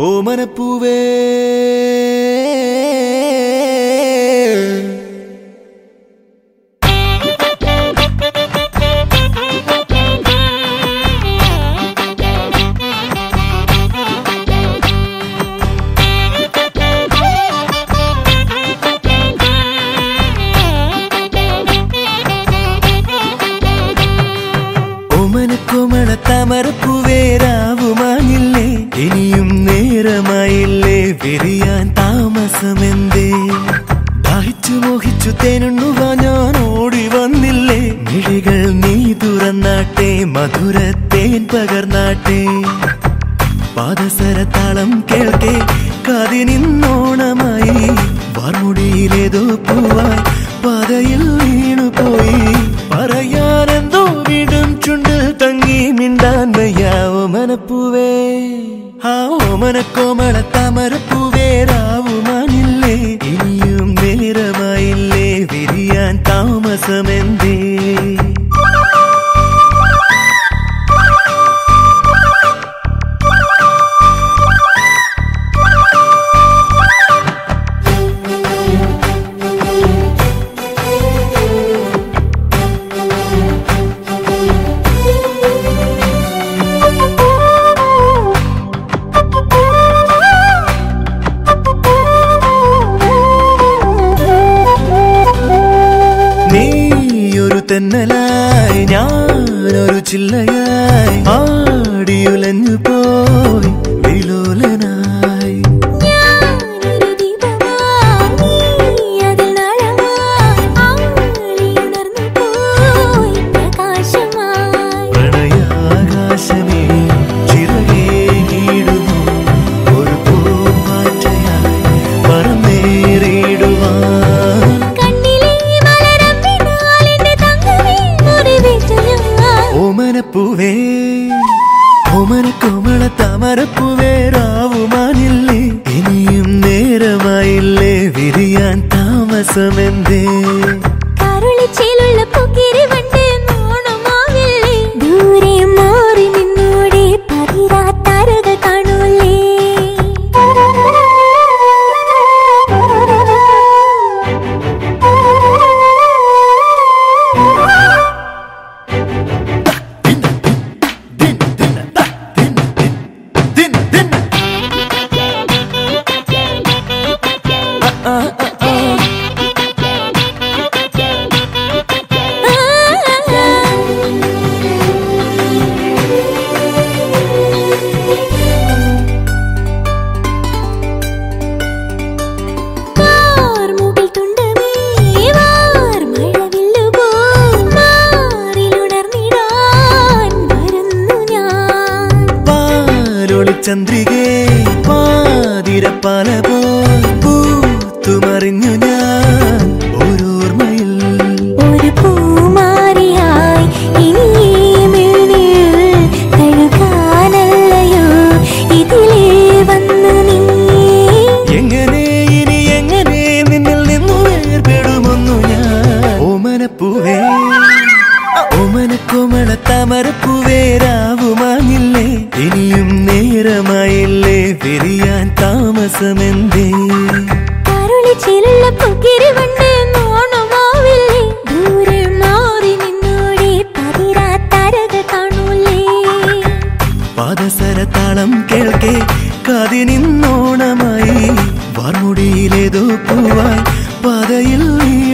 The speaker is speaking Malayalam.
ഓമനപ്പൂവേ ഓമനക്കുമള തമർപ്പുവേരാവും ഇനിയും നേരമായില്ലേ വിരിയാൻ താമസമെന്തേ? ദാഹിച്ചു മോഹിച്ചു തേനുണ്ണുക ഞാൻ ഓടി വന്നില്ലേ? മിഴികൾ നീ തുറന്നാട്ടെ മധുര തേൻ പകർന്നാട്ടെ. പാദസരത്താളം കേൾക്കെ കാതിനിന്നോണമായി. വർമുടിയിലേതോ പൂവാ തെന്നലായി ഞാനൊരു ചില്ലയായി ആടിയുലഞ്ഞു പോ നേരാവുമാനില്ലേ? ഇനിയും നേരമായില്ലേ വിരിയാൻ താമസമെന്തേ? uh, uh. പാദസരത്താളം കേൾക്കെ കാതിനിന്നോണമായി. വാർമുടിയിലേതോ പൂവായി പാതയിൽ നീ